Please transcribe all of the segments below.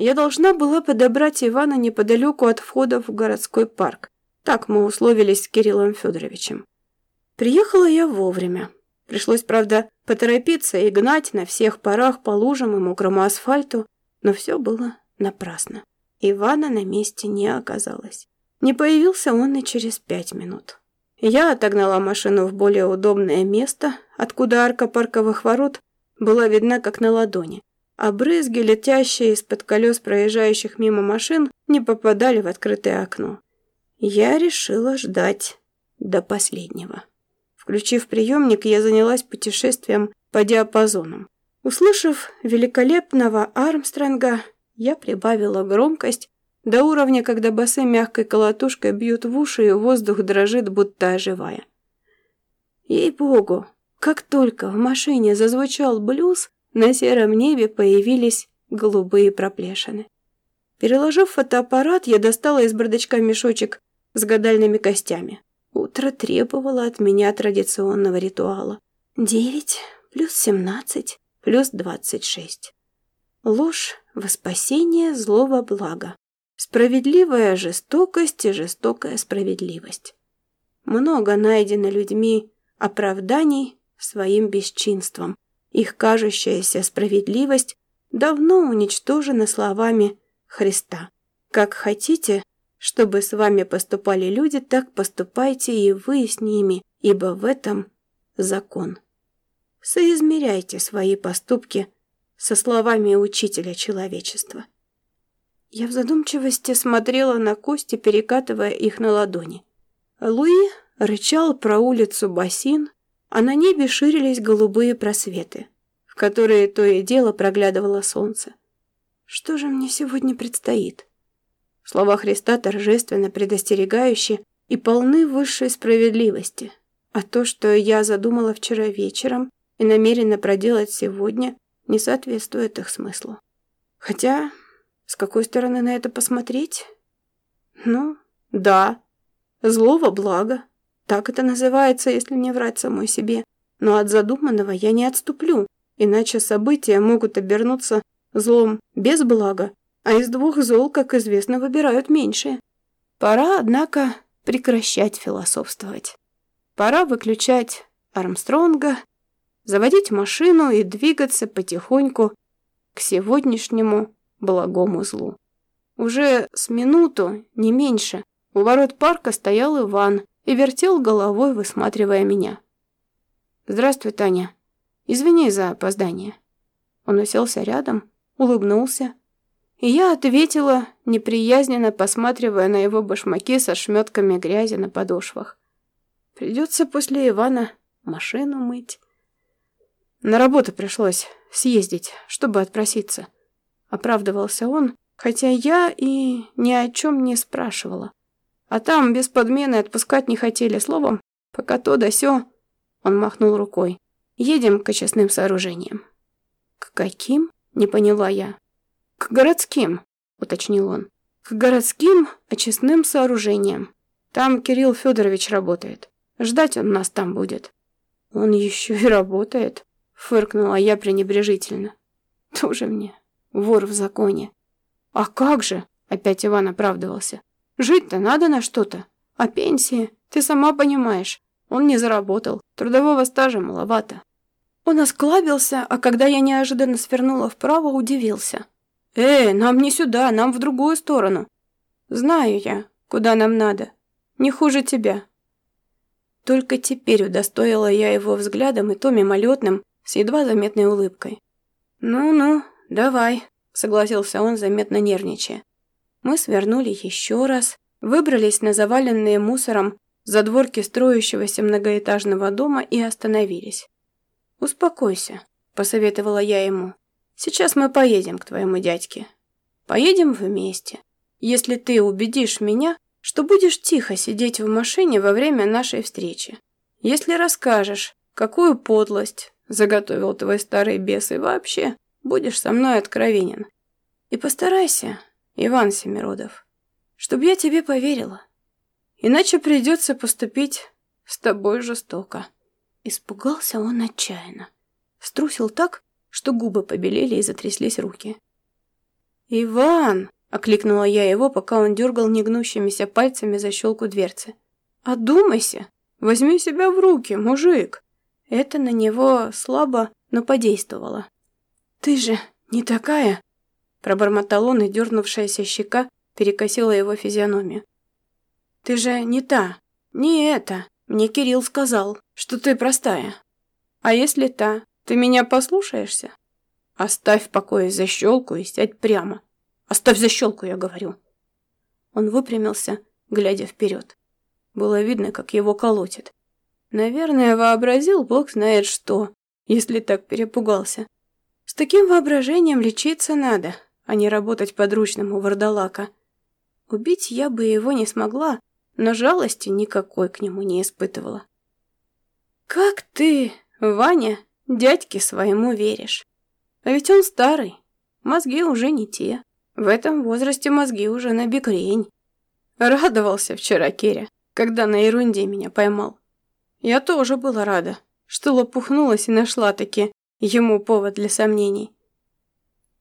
Я должна была подобрать Ивана неподалеку от входа в городской парк. Так мы условились с Кириллом Федоровичем. Приехала я вовремя. Пришлось, правда, поторопиться и гнать на всех парах по лужам и мокрому асфальту, но все было напрасно. Ивана на месте не оказалось. Не появился он и через пять минут. Я отогнала машину в более удобное место, откуда арка парковых ворот была видна как на ладони, а брызги, летящие из-под колес проезжающих мимо машин, не попадали в открытое окно. Я решила ждать до последнего. Включив приемник, я занялась путешествием по диапазонам. Услышав великолепного Армстронга, я прибавила громкость до уровня, когда басы мягкой колотушкой бьют в уши и воздух дрожит, будто оживая. Ей-богу, как только в машине зазвучал блюз, на сером небе появились голубые проплешины. Переложив фотоаппарат, я достала из бардачка мешочек с гадальными костями. Утро требовало от меня традиционного ритуала. Девять плюс семнадцать плюс двадцать шесть. Ложь во спасение злого блага. Справедливая жестокость и жестокая справедливость. Много найдено людьми оправданий своим бесчинством. Их кажущаяся справедливость давно уничтожена словами Христа. Как хотите, чтобы с вами поступали люди, так поступайте и вы с ними, ибо в этом закон. Соизмеряйте свои поступки со словами учителя человечества. Я в задумчивости смотрела на кости, перекатывая их на ладони. Луи рычал про улицу Бассин, а на небе ширились голубые просветы, в которые то и дело проглядывало солнце. Что же мне сегодня предстоит? Слова Христа торжественно предостерегающие и полны высшей справедливости. А то, что я задумала вчера вечером и намерена проделать сегодня, не соответствует их смыслу. Хотя, с какой стороны на это посмотреть? Ну, да, злого блага. Так это называется, если не врать самой себе. Но от задуманного я не отступлю, иначе события могут обернуться злом без блага, а из двух зол, как известно, выбирают меньшее. Пора, однако, прекращать философствовать. Пора выключать Армстронга, заводить машину и двигаться потихоньку к сегодняшнему благому злу. Уже с минуту, не меньше, у ворот парка стоял Иван и вертел головой, высматривая меня. «Здравствуй, Таня. Извини за опоздание». Он уселся рядом, улыбнулся, и я ответила, неприязненно посматривая на его башмаки со шметками грязи на подошвах. Придется после Ивана машину мыть. На работу пришлось съездить, чтобы отпроситься. Оправдывался он, хотя я и ни о чем не спрашивала. А там без подмены отпускать не хотели словом, пока то да сё. Он махнул рукой. Едем к очистным сооружениям. К каким? Не поняла я. К городским, уточнил он. К городским очистным сооружениям. Там Кирилл Федорович работает. Ждать он нас там будет. Он еще и работает, фыркнула я пренебрежительно. Тоже мне вор в законе. А как же? Опять Иван оправдывался. Жить-то надо на что-то. А пенсии, ты сама понимаешь, он не заработал. Трудового стажа маловато. Он осклабился, а когда я неожиданно свернула вправо, удивился. «Эй, нам не сюда, нам в другую сторону». «Знаю я, куда нам надо. Не хуже тебя». Только теперь удостоила я его взглядом и то мимолетным, с едва заметной улыбкой. «Ну-ну, давай», — согласился он, заметно нервничая. Мы свернули еще раз, выбрались на заваленные мусором задворки строящегося многоэтажного дома и остановились. «Успокойся», — посоветовала я ему. «Сейчас мы поедем к твоему дядьке. Поедем вместе. Если ты убедишь меня, что будешь тихо сидеть в машине во время нашей встречи. Если расскажешь, какую подлость заготовил твой старый бес и вообще будешь со мной откровенен. И постарайся Иван Семиродов, чтобы я тебе поверила. Иначе придется поступить с тобой жестоко». Испугался он отчаянно. Струсил так, что губы побелели и затряслись руки. «Иван!» – окликнула я его, пока он дергал негнущимися пальцами за щелку дверцы. «Одумайся! Возьми себя в руки, мужик!» Это на него слабо, но подействовало. «Ты же не такая!» Пробормотал он, и дернувшаяся щека перекосила его физиономию. «Ты же не та, не это. Мне Кирилл сказал, что ты простая. А если та, ты меня послушаешься? Оставь в покое защелку и сядь прямо. Оставь защелку, я говорю». Он выпрямился, глядя вперед. Было видно, как его колотит. Наверное, вообразил бог знает что, если так перепугался. С таким воображением лечиться надо, а не работать подручным у вардалака. Убить я бы его не смогла, но жалости никакой к нему не испытывала. «Как ты, Ваня, дядьке своему веришь? А ведь он старый, мозги уже не те. В этом возрасте мозги уже на бекрень. Радовался вчера Керя, когда на ерунде меня поймал. Я тоже была рада, что лопухнулась и нашла-таки ему повод для сомнений.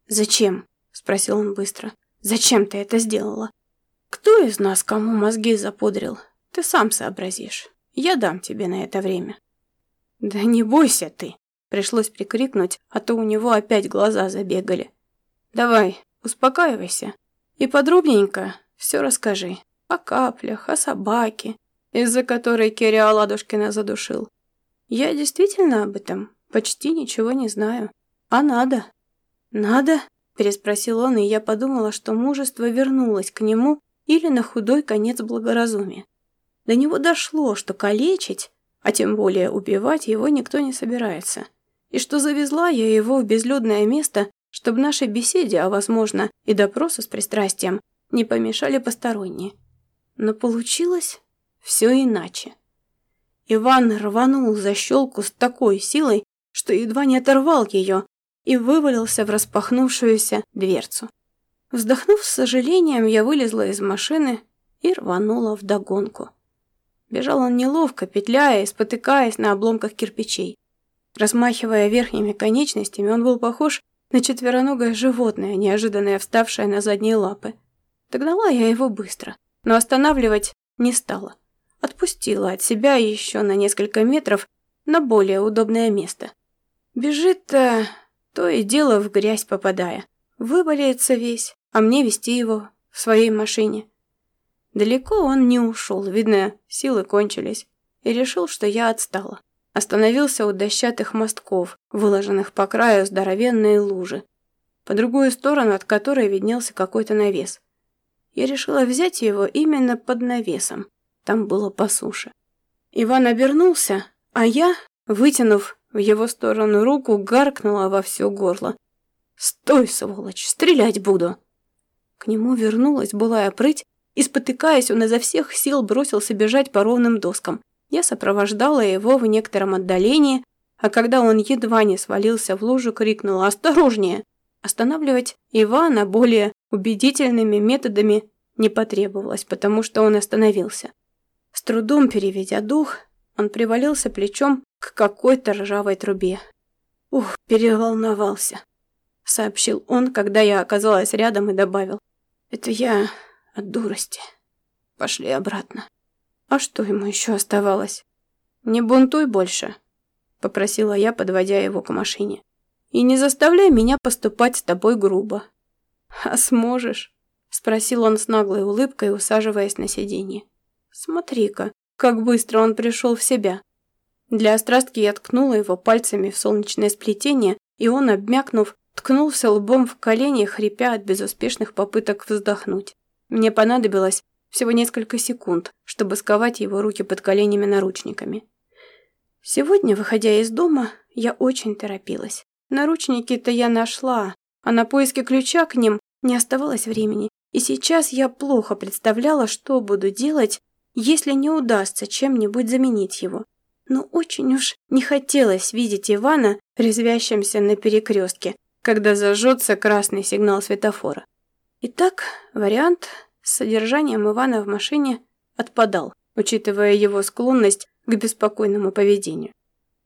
«Зачем?» – спросил он быстро. «Зачем ты это сделала?» «Кто из нас кому мозги запудрил? Ты сам сообразишь. Я дам тебе на это время». «Да не бойся ты!» – пришлось прикрикнуть, а то у него опять глаза забегали. «Давай, успокаивайся и подробненько все расскажи. О каплях, о собаке, из-за которой Керри Аладушкина задушил. Я действительно об этом почти ничего не знаю. А надо?» «Надо?» – переспросил он, и я подумала, что мужество вернулось к нему или на худой конец благоразумия. До него дошло, что калечить, а тем более убивать его никто не собирается, и что завезла я его в безлюдное место, чтобы нашей беседе, а возможно и допросу с пристрастием, не помешали посторонние. Но получилось все иначе. Иван рванул за щелку с такой силой, что едва не оторвал ее и вывалился в распахнувшуюся дверцу. Вздохнув с сожалением, я вылезла из машины и рванула вдогонку. Бежал он неловко, петляя и спотыкаясь на обломках кирпичей. Размахивая верхними конечностями, он был похож на четвероногое животное, неожиданно вставшее на задние лапы. Догнала я его быстро, но останавливать не стала. Отпустила от себя еще на несколько метров на более удобное место. Бежит-то то и дело в грязь попадая. Выболеется весь, а мне вести его в своей машине. Далеко он не ушел, видно, силы кончились, и решил, что я отстала. Остановился у дощатых мостков, выложенных по краю здоровенные лужи, по другую сторону от которой виднелся какой-то навес. Я решила взять его именно под навесом, там было по суше. Иван обернулся, а я, вытянув в его сторону руку, гаркнула во все горло. «Стой, сволочь, стрелять буду!» К нему вернулась былая прыть, и, спотыкаясь, он изо всех сил бросился бежать по ровным доскам. Я сопровождала его в некотором отдалении, а когда он едва не свалился в лужу, крикнула «Осторожнее!». Останавливать Ивана более убедительными методами не потребовалось, потому что он остановился. С трудом переведя дух, он привалился плечом к какой-то ржавой трубе. «Ух, переволновался», — сообщил он, когда я оказалась рядом и добавил. Это я от дурости. Пошли обратно. А что ему еще оставалось? Не бунтуй больше, попросила я, подводя его к машине. И не заставляй меня поступать с тобой грубо. А сможешь? Спросил он с наглой улыбкой, усаживаясь на сиденье. Смотри-ка, как быстро он пришел в себя. Для острастки я ткнула его пальцами в солнечное сплетение, и он, обмякнув, ткнулся лбом в колени, хрипя от безуспешных попыток вздохнуть. Мне понадобилось всего несколько секунд, чтобы сковать его руки под коленями наручниками. Сегодня, выходя из дома, я очень торопилась. Наручники-то я нашла, а на поиски ключа к ним не оставалось времени. И сейчас я плохо представляла, что буду делать, если не удастся чем-нибудь заменить его. Но очень уж не хотелось видеть Ивана, резвящимся на перекрестке, когда зажжется красный сигнал светофора. Итак, вариант с содержанием Ивана в машине отпадал, учитывая его склонность к беспокойному поведению.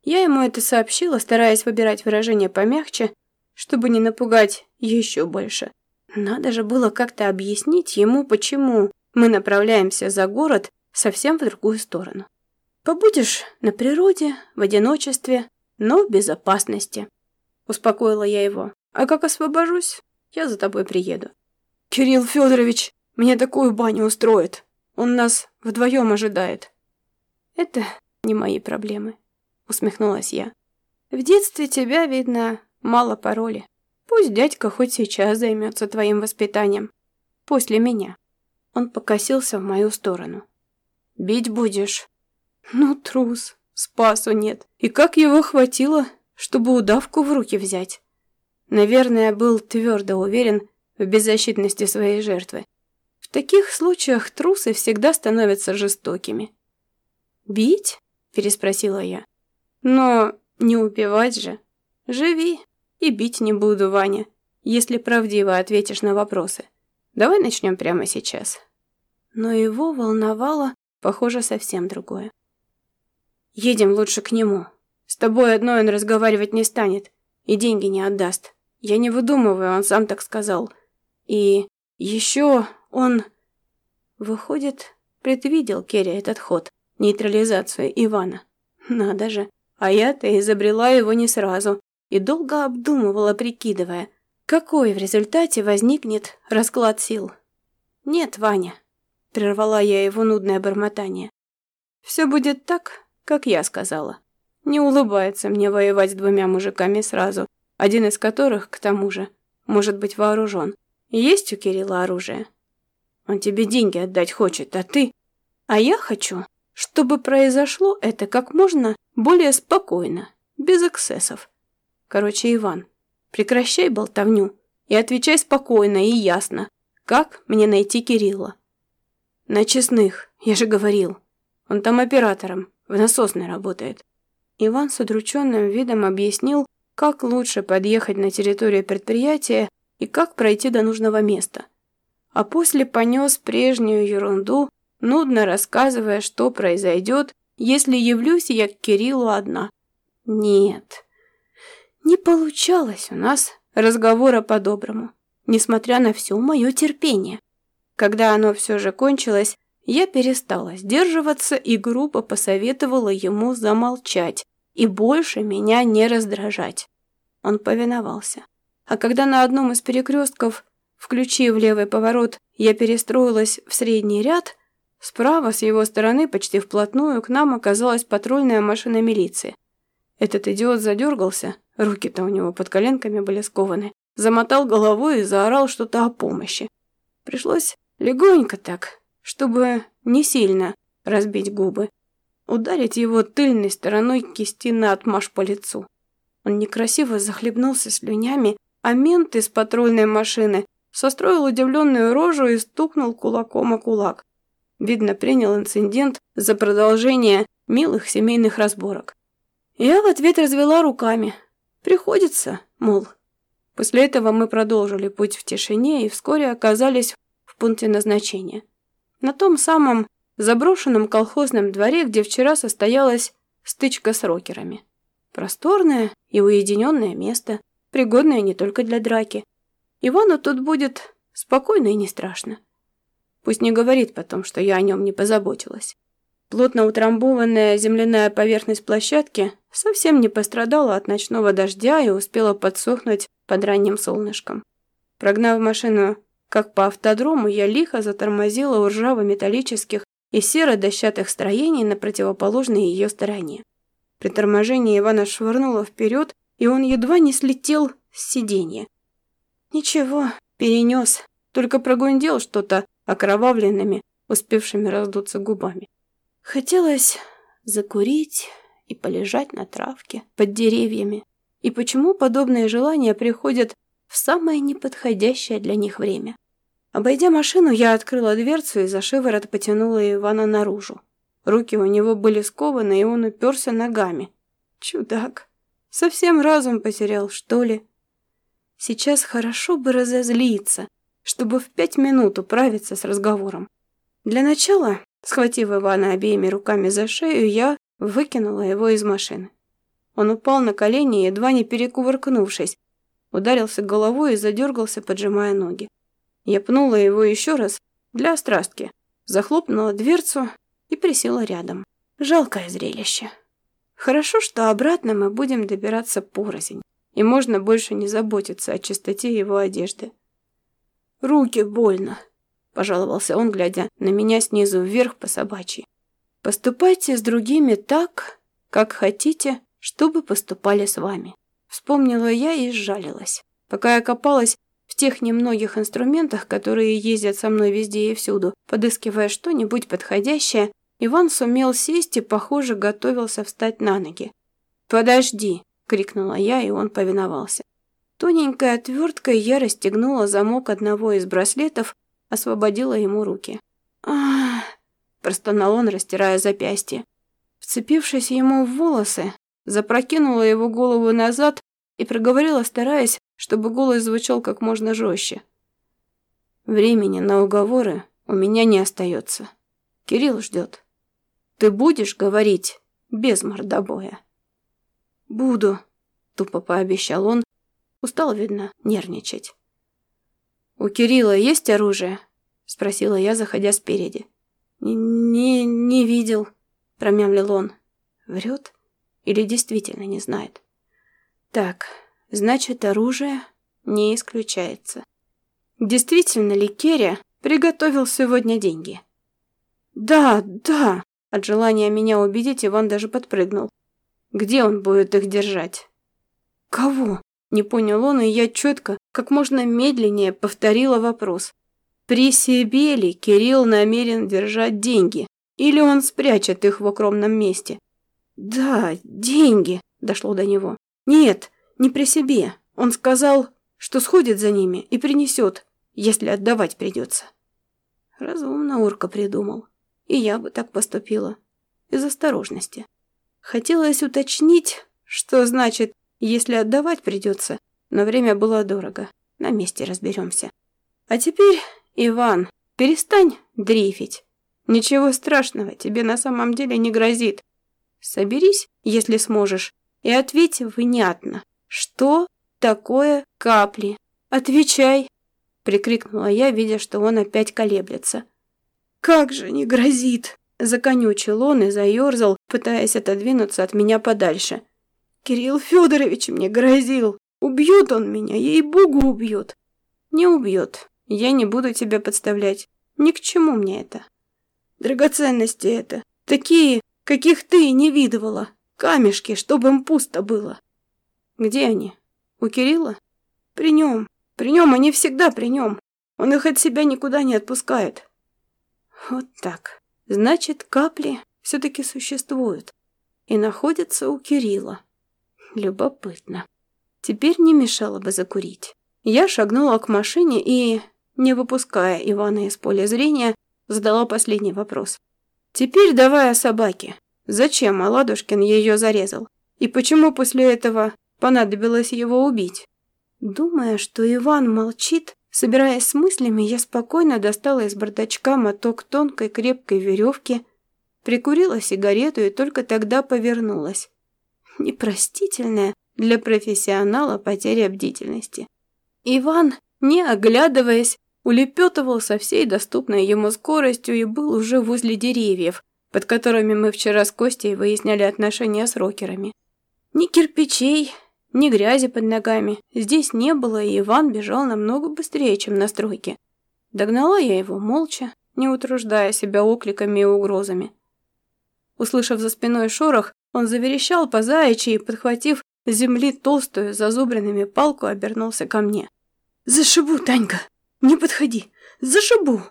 Я ему это сообщила, стараясь выбирать выражение помягче, чтобы не напугать еще больше. Надо же было как-то объяснить ему, почему мы направляемся за город совсем в другую сторону. Побудешь на природе, в одиночестве, но в безопасности. Успокоила я его. А как освобожусь, я за тобой приеду. Кирилл Федорович мне такую баню устроит. Он нас вдвоем ожидает. Это не мои проблемы, усмехнулась я. В детстве тебя, видно, мало пароли. Пусть дядька хоть сейчас займется твоим воспитанием. После меня. Он покосился в мою сторону. Бить будешь? Ну, трус. Спасу нет. И как его хватило, чтобы удавку в руки взять? Наверное, был твердо уверен в беззащитности своей жертвы. В таких случаях трусы всегда становятся жестокими. «Бить?» – переспросила я. «Но не убивать же. Живи, и бить не буду, Ваня, если правдиво ответишь на вопросы. Давай начнем прямо сейчас». Но его волновало, похоже, совсем другое. «Едем лучше к нему. С тобой одной он разговаривать не станет и деньги не отдаст. Я не выдумываю, он сам так сказал. И еще он...» Выходит, предвидел Керри этот ход, нейтрализацию Ивана. Надо же, а я-то изобрела его не сразу и долго обдумывала, прикидывая, какой в результате возникнет расклад сил. «Нет, Ваня», — прервала я его нудное бормотание. «Все будет так, как я сказала. Не улыбается мне воевать с двумя мужиками сразу, один из которых, к тому же, может быть вооружен. Есть у Кирилла оружие? Он тебе деньги отдать хочет, а ты... А я хочу, чтобы произошло это как можно более спокойно, без эксцессов. Короче, Иван, прекращай болтовню и отвечай спокойно и ясно, как мне найти Кирилла. На честных, я же говорил. Он там оператором, в насосной работает. Иван с удрученным видом объяснил, как лучше подъехать на территорию предприятия и как пройти до нужного места. А после понес прежнюю ерунду, нудно рассказывая, что произойдет, если явлюсь я к Кириллу одна. Нет, не получалось у нас разговора по-доброму, несмотря на все мое терпение. Когда оно все же кончилось, я перестала сдерживаться и грубо посоветовала ему замолчать и больше меня не раздражать. Он повиновался. А когда на одном из перекрестков, включив левый поворот, я перестроилась в средний ряд, справа с его стороны почти вплотную к нам оказалась патрульная машина милиции. Этот идиот задергался, руки-то у него под коленками были скованы, замотал головой и заорал что-то о помощи. Пришлось легонько так, чтобы не сильно разбить губы, ударить его тыльной стороной кисти на отмаш по лицу. Он некрасиво захлебнулся слюнями, а мент из патрульной машины состроил удивленную рожу и стукнул кулаком о кулак. Видно, принял инцидент за продолжение милых семейных разборок. Я в ответ развела руками. Приходится, мол. После этого мы продолжили путь в тишине и вскоре оказались в пункте назначения. На том самом заброшенном колхозном дворе, где вчера состоялась стычка с рокерами. Просторное и уединенное место, пригодное не только для драки. Ивану тут будет спокойно и не страшно. Пусть не говорит потом, что я о нем не позаботилась. Плотно утрамбованная земляная поверхность площадки совсем не пострадала от ночного дождя и успела подсохнуть под ранним солнышком. Прогнав машину как по автодрому, я лихо затормозила у ржаво-металлических и серо-дощатых строений на противоположной ее стороне. При торможении Ивана швырнуло вперед, и он едва не слетел с сиденья. Ничего, перенес, только прогундел что-то окровавленными, успевшими раздуться губами. Хотелось закурить и полежать на травке под деревьями. И почему подобные желания приходят в самое неподходящее для них время? Обойдя машину, я открыла дверцу и за шиворот потянула Ивана наружу. Руки у него были скованы, и он уперся ногами. Чудак. Совсем разум потерял, что ли? Сейчас хорошо бы разозлиться, чтобы в пять минут управиться с разговором. Для начала Схватив Ивана обеими руками за шею, я выкинула его из машины. Он упал на колени, едва не перекувыркнувшись, ударился головой и задергался, поджимая ноги. Я пнула его еще раз для острастки, захлопнула дверцу и присела рядом. Жалкое зрелище. Хорошо, что обратно мы будем добираться порознь, и можно больше не заботиться о чистоте его одежды. «Руки больно», — пожаловался он, глядя на меня снизу вверх по собачьи. «Поступайте с другими так, как хотите, чтобы поступали с вами». Вспомнила я и сжалилась. Пока я копалась в тех немногих инструментах, которые ездят со мной везде и всюду, подыскивая что-нибудь подходящее, Иван сумел сесть и, похоже, готовился встать на ноги. «Подожди!» — крикнула я, и он повиновался. Тоненькой отверткой я расстегнула замок одного из браслетов, освободила ему руки. «Ах!» — простонал он, растирая запястье. Вцепившись ему в волосы, запрокинула его голову назад и проговорила, стараясь, чтобы голос звучал как можно жестче. «Времени на уговоры у меня не остается. Кирилл ждет. Ты будешь говорить без мордобоя?» «Буду», — тупо пообещал он. Устал, видно, нервничать. «У Кирилла есть оружие?» — спросила я, заходя спереди. «Не, не видел», — промямлил он. «Врет?» Или действительно не знает? Так, значит, оружие не исключается. Действительно ли Керри приготовил сегодня деньги? Да, да. От желания меня убедить Иван даже подпрыгнул. Где он будет их держать? Кого? Не понял он, и я четко, как можно медленнее повторила вопрос. При себе ли Кирилл намерен держать деньги? Или он спрячет их в укромном месте? «Да, деньги», — дошло до него. «Нет, не при себе. Он сказал, что сходит за ними и принесет, если отдавать придется». Разумно Урка придумал. И я бы так поступила. Из осторожности. Хотелось уточнить, что значит, если отдавать придется, но время было дорого. На месте разберемся. А теперь, Иван, перестань дрейфить. Ничего страшного тебе на самом деле не грозит. Соберись, если сможешь, и ответь внятно. Что такое капли? Отвечай!» Прикрикнула я, видя, что он опять колеблется. «Как же не грозит!» Законючил он и заерзал, пытаясь отодвинуться от меня подальше. «Кирилл Федорович мне грозил! Убьет он меня, ей-богу убьет!» «Не убьет. Я не буду тебя подставлять. Ни к чему мне это. Драгоценности это. Такие, каких ты не видывала. Камешки, чтобы им пусто было. Где они? У Кирилла? При нем. При нем, они всегда при нем. Он их от себя никуда не отпускает. Вот так. Значит, капли все-таки существуют. И находятся у Кирилла. Любопытно. Теперь не мешало бы закурить. Я шагнула к машине и, не выпуская Ивана из поля зрения, задала последний вопрос. Теперь давай о собаке. Зачем Аладушкин ее зарезал? И почему после этого понадобилось его убить? Думая, что Иван молчит, собираясь с мыслями, я спокойно достала из бардачка моток тонкой крепкой веревки, прикурила сигарету и только тогда повернулась. Непростительная для профессионала потеря бдительности. Иван, не оглядываясь, улепетывал со всей доступной ему скоростью и был уже возле деревьев, под которыми мы вчера с Костей выясняли отношения с рокерами. Ни кирпичей, ни грязи под ногами здесь не было, и Иван бежал намного быстрее, чем на стройке. Догнала я его молча, не утруждая себя окликами и угрозами. Услышав за спиной шорох, он заверещал по заячьи подхватив с земли толстую зазубренными палку, обернулся ко мне. «Зашибу, Танька!» «Не подходи! Зашибу!»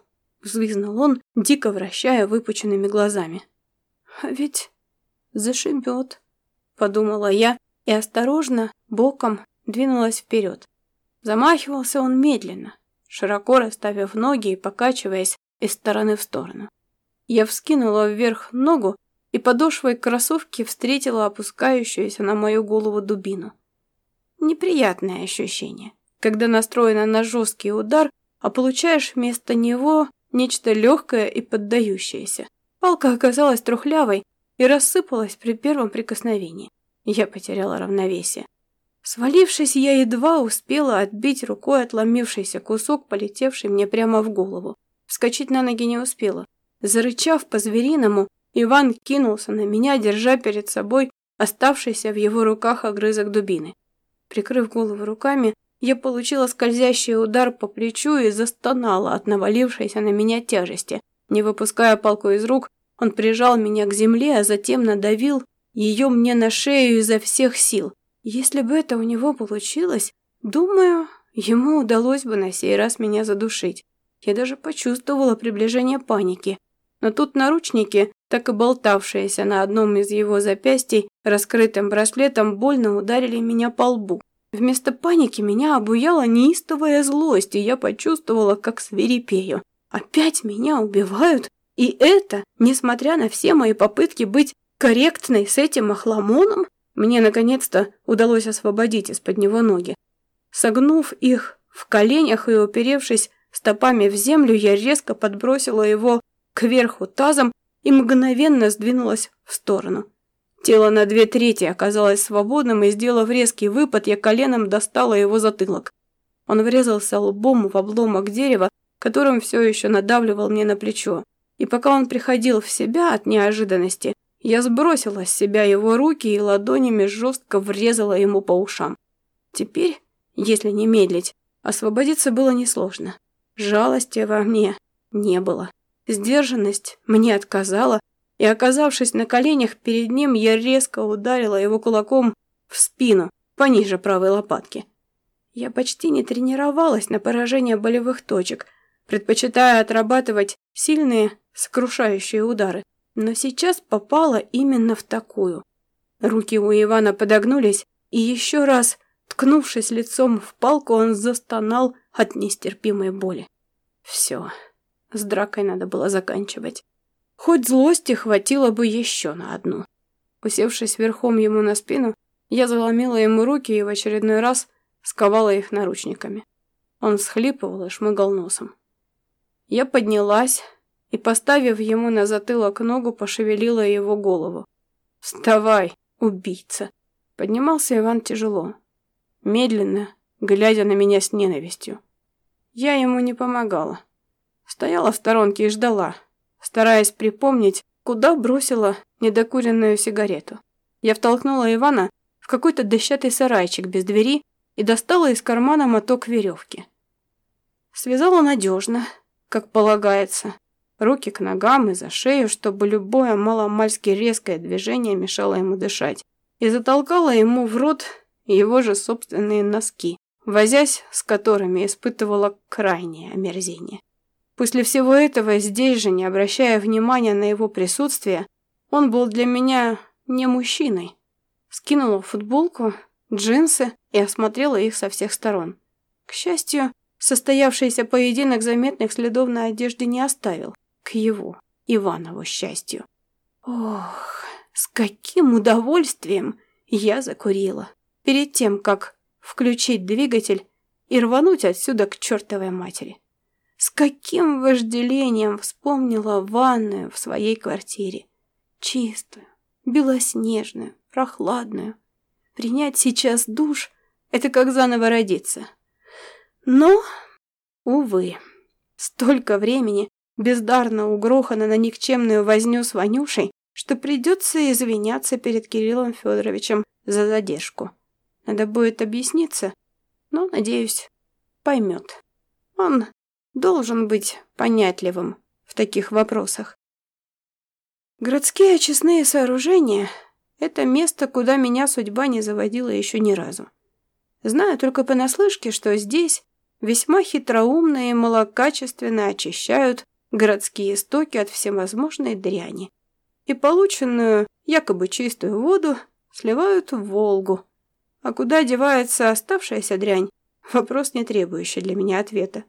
Взвизнул он, дико вращая выпученными глазами. «А ведь зашибет», — подумала я и осторожно, боком, двинулась вперед. Замахивался он медленно, широко расставив ноги и покачиваясь из стороны в сторону. Я вскинула вверх ногу и подошвой кроссовки встретила опускающуюся на мою голову дубину. Неприятное ощущение, когда настроена на жесткий удар, а получаешь вместо него нечто легкое и поддающееся. Палка оказалась трухлявой и рассыпалась при первом прикосновении. Я потеряла равновесие. Свалившись, я едва успела отбить рукой отломившийся кусок, полетевший мне прямо в голову. Вскочить на ноги не успела. Зарычав по-звериному, Иван кинулся на меня, держа перед собой оставшийся в его руках огрызок дубины. Прикрыв голову руками, я получила скользящий удар по плечу и застонала от навалившейся на меня тяжести. Не выпуская палку из рук, он прижал меня к земле, а затем надавил ее мне на шею изо всех сил. Если бы это у него получилось, думаю, ему удалось бы на сей раз меня задушить. Я даже почувствовала приближение паники. Но тут наручники, так и болтавшиеся на одном из его запястий, раскрытым браслетом, больно ударили меня по лбу. Вместо паники меня обуяла неистовая злость, и я почувствовала, как свирепею. Опять меня убивают? И это, несмотря на все мои попытки быть корректной с этим охламоном? Мне наконец-то удалось освободить из-под него ноги. Согнув их в коленях и уперевшись стопами в землю, я резко подбросила его кверху тазом и мгновенно сдвинулась в сторону. Тело на две трети оказалось свободным, и, сделав резкий выпад, я коленом достала его затылок. Он врезался лбом в обломок дерева, которым все еще надавливал мне на плечо. И пока он приходил в себя от неожиданности, я сбросила с себя его руки и ладонями жестко врезала ему по ушам. Теперь, если не медлить, освободиться было несложно. Жалости во мне не было. Сдержанность мне отказала, и, оказавшись на коленях перед ним, я резко ударила его кулаком в спину, пониже правой лопатки. Я почти не тренировалась на поражение болевых точек, предпочитая отрабатывать сильные, сокрушающие удары но сейчас попала именно в такую. Руки у Ивана подогнулись, и еще раз, ткнувшись лицом в палку, он застонал от нестерпимой боли. Все, с дракой надо было заканчивать. Хоть злости хватило бы еще на одну. Усевшись верхом ему на спину, я заломила ему руки и в очередной раз сковала их наручниками. Он всхлипывал и шмыгал носом. Я поднялась, и, поставив ему на затылок ногу, пошевелила его голову. «Вставай, убийца!» Поднимался Иван тяжело, медленно, глядя на меня с ненавистью. Я ему не помогала. Стояла в сторонке и ждала, стараясь припомнить, куда бросила недокуренную сигарету. Я втолкнула Ивана в какой-то дощатый сарайчик без двери и достала из кармана моток веревки. Связала надежно, как полагается, руки к ногам и за шею, чтобы любое маломальски резкое движение мешало ему дышать, и затолкала ему в рот его же собственные носки, возясь с которыми испытывала крайнее омерзение. После всего этого, здесь же, не обращая внимания на его присутствие, он был для меня не мужчиной. Скинула футболку, джинсы и осмотрела их со всех сторон. К счастью, состоявшийся поединок заметных следов на одежде не оставил к его, Иванову, счастью. Ох, с каким удовольствием я закурила. Перед тем, как включить двигатель и рвануть отсюда к чертовой матери. С каким вожделением вспомнила ванную в своей квартире. Чистую, белоснежную, прохладную. Принять сейчас душ — это как заново родиться. Но, увы, столько времени бездарно угрохана на никчемную возню с Ванюшей, что придется извиняться перед Кириллом Федоровичем за задержку. Надо будет объясниться, но, надеюсь, поймет. Он должен быть понятливым в таких вопросах. Городские очистные сооружения — это место, куда меня судьба не заводила еще ни разу. Знаю только понаслышке, что здесь весьма хитроумно и малокачественно очищают городские стоки от всевозможной дряни. И полученную, якобы чистую воду сливают в Волгу. А куда девается оставшаяся дрянь? Вопрос, не требующий для меня ответа.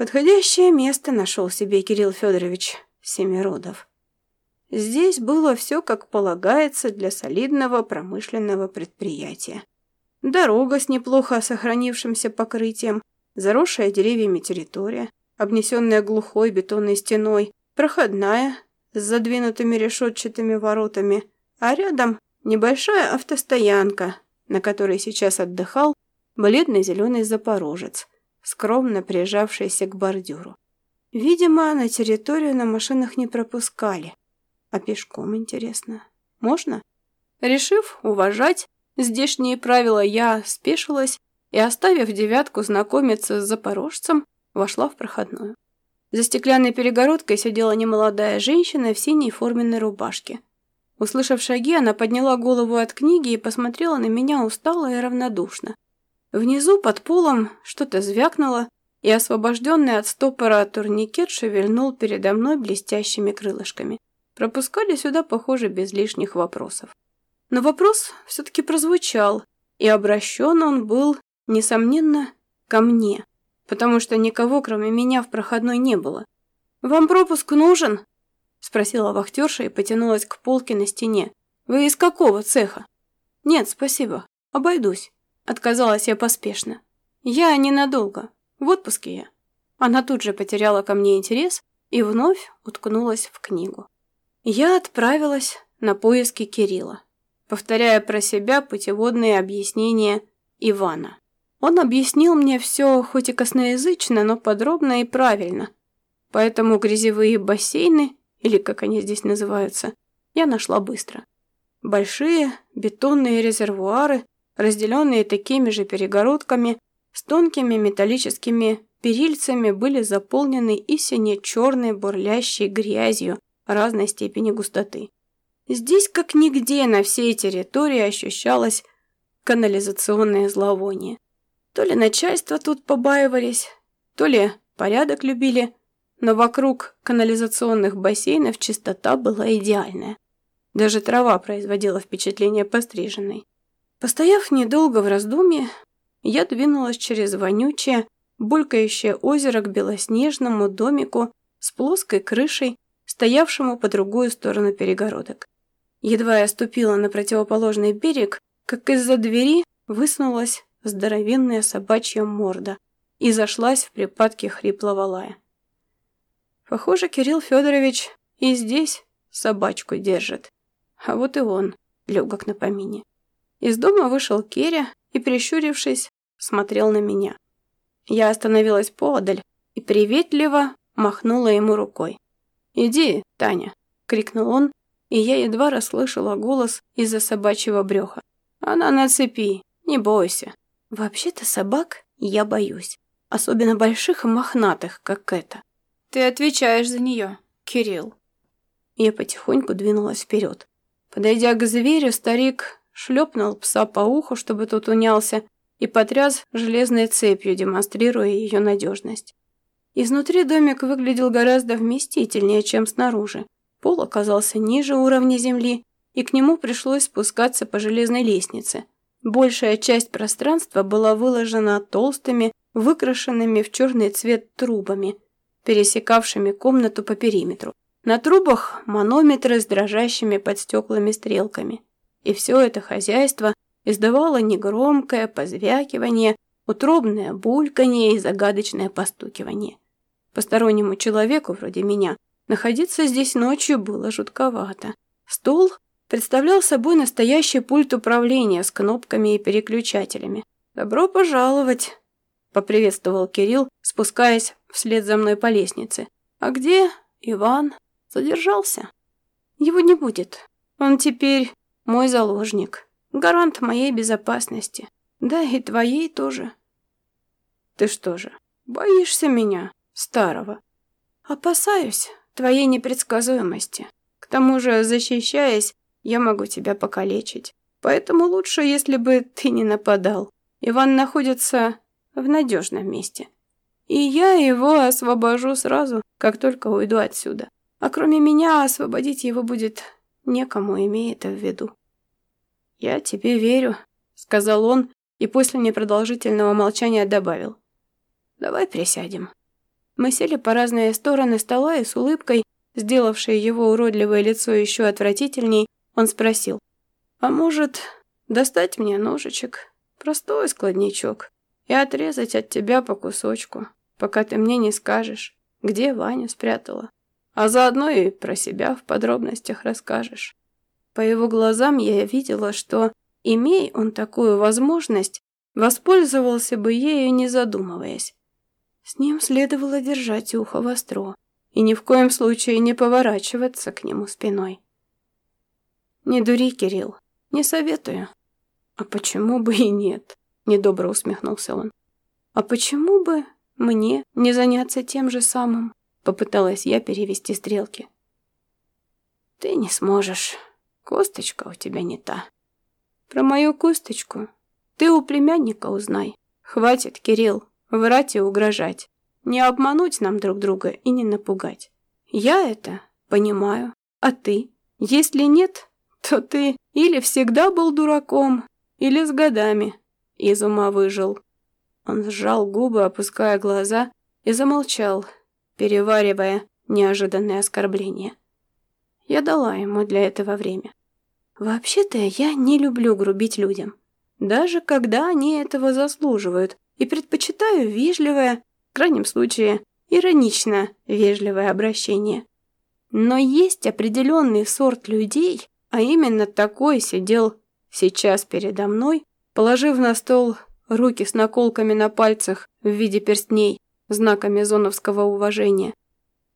Подходящее место нашел себе Кирилл Федорович Семиродов. Здесь было все как полагается для солидного промышленного предприятия. Дорога с неплохо сохранившимся покрытием, заросшая деревьями территория, обнесенная глухой бетонной стеной, проходная с задвинутыми решетчатыми воротами, а рядом небольшая автостоянка, на которой сейчас отдыхал бледно-зеленый запорожец, скромно прижавшийся к бордюру. Видимо, на территорию на машинах не пропускали. А пешком, интересно, можно? Решив уважать здешние правила, я спешилась и, оставив девятку знакомиться с запорожцем, вошла в проходную. За стеклянной перегородкой сидела немолодая женщина в синей форменной рубашке. Услышав шаги, она подняла голову от книги и посмотрела на меня устало и равнодушно. Внизу под полом что-то звякнуло, и освобожденный от стопора турникет шевельнул передо мной блестящими крылышками. Пропускали сюда, похоже, без лишних вопросов. Но вопрос все-таки прозвучал, и обращен он был, несомненно, ко мне потому что никого, кроме меня, в проходной не было. «Вам пропуск нужен?» – спросила вахтерша и потянулась к полке на стене. «Вы из какого цеха?» «Нет, спасибо. Обойдусь», – отказалась я поспешно. «Я ненадолго. В отпуске я». Она тут же потеряла ко мне интерес и вновь уткнулась в книгу. Я отправилась на поиски Кирилла, повторяя про себя путеводные объяснения Ивана. Он объяснил мне все, хоть и косноязычно, но подробно и правильно. Поэтому грязевые бассейны, или как они здесь называются, я нашла быстро. Большие бетонные резервуары, разделенные такими же перегородками, с тонкими металлическими перильцами были заполнены и сине-черной бурлящей грязью разной степени густоты. Здесь, как нигде на всей территории, ощущалось канализационное зловоние. То ли начальство тут побаивались, то ли порядок любили, но вокруг канализационных бассейнов чистота была идеальная. Даже трава производила впечатление постриженной. Постояв недолго в раздумье, я двинулась через вонючее, булькающее озеро к белоснежному домику с плоской крышей, стоявшему по другую сторону перегородок. Едва я ступила на противоположный берег, как из-за двери высунулась здоровенная собачья морда и зашлась в припадке хриплого лая. Похоже, Кирилл Федорович и здесь собачку держит. А вот и он, легок на помине. Из дома вышел Керя и, прищурившись, смотрел на меня. Я остановилась поодаль и приветливо махнула ему рукой. «Иди, Таня!» — крикнул он, и я едва расслышала голос из-за собачьего брюха. «Она на цепи, не бойся!» Вообще-то собак я боюсь. Особенно больших и мохнатых, как это. Ты отвечаешь за нее, Кирилл. Я потихоньку двинулась вперед. Подойдя к зверю, старик шлепнул пса по уху, чтобы тот унялся, и потряс железной цепью, демонстрируя ее надежность. Изнутри домик выглядел гораздо вместительнее, чем снаружи. Пол оказался ниже уровня земли, и к нему пришлось спускаться по железной лестнице – Большая часть пространства была выложена толстыми, выкрашенными в черный цвет трубами, пересекавшими комнату по периметру. На трубах манометры с дрожащими под стеклами стрелками. И все это хозяйство издавало негромкое позвякивание, утробное бульканье и загадочное постукивание. Постороннему человеку, вроде меня, находиться здесь ночью было жутковато. Стол представлял собой настоящий пульт управления с кнопками и переключателями. «Добро пожаловать!» – поприветствовал Кирилл, спускаясь вслед за мной по лестнице. «А где Иван?» «Задержался?» «Его не будет. Он теперь мой заложник, гарант моей безопасности. Да и твоей тоже». «Ты что же, боишься меня, старого?» «Опасаюсь твоей непредсказуемости. К тому же, защищаясь, я могу тебя покалечить. Поэтому лучше, если бы ты не нападал. Иван находится в надежном месте. И я его освобожу сразу, как только уйду отсюда. А кроме меня освободить его будет некому, имея это в виду. «Я тебе верю», — сказал он и после непродолжительного молчания добавил. «Давай присядем». Мы сели по разные стороны стола и с улыбкой, сделавшей его уродливое лицо еще отвратительней, он спросил, «А может, достать мне ножичек, простой складничок, и отрезать от тебя по кусочку, пока ты мне не скажешь, где Ваню спрятала, а заодно и про себя в подробностях расскажешь?» По его глазам я видела, что Имей он такую возможность, воспользовался бы ею, не задумываясь. С ним следовало держать ухо востро и ни в коем случае не поворачиваться к нему спиной. «Не дури, Кирилл, не советую». «А почему бы и нет?» — недобро усмехнулся он. «А почему бы мне не заняться тем же самым?» — попыталась я перевести стрелки. «Ты не сможешь. Косточка у тебя не та». «Про мою косточку ты у племянника узнай. Хватит, Кирилл, врать и угрожать. Не обмануть нам друг друга и не напугать. Я это понимаю, а ты? Если нет, то ты или всегда был дураком, или с годами из ума выжил. Он сжал губы, опуская глаза, и замолчал, переваривая неожиданное оскорбление. Я дала ему для этого время. Вообще-то я не люблю грубить людям, даже когда они этого заслуживают, и предпочитаю вежливое, в крайнем случае, иронично вежливое обращение. Но есть определенный сорт людей, а именно такой сидел сейчас передо мной, положив на стол руки с наколками на пальцах в виде перстней, знаками зоновского уважения,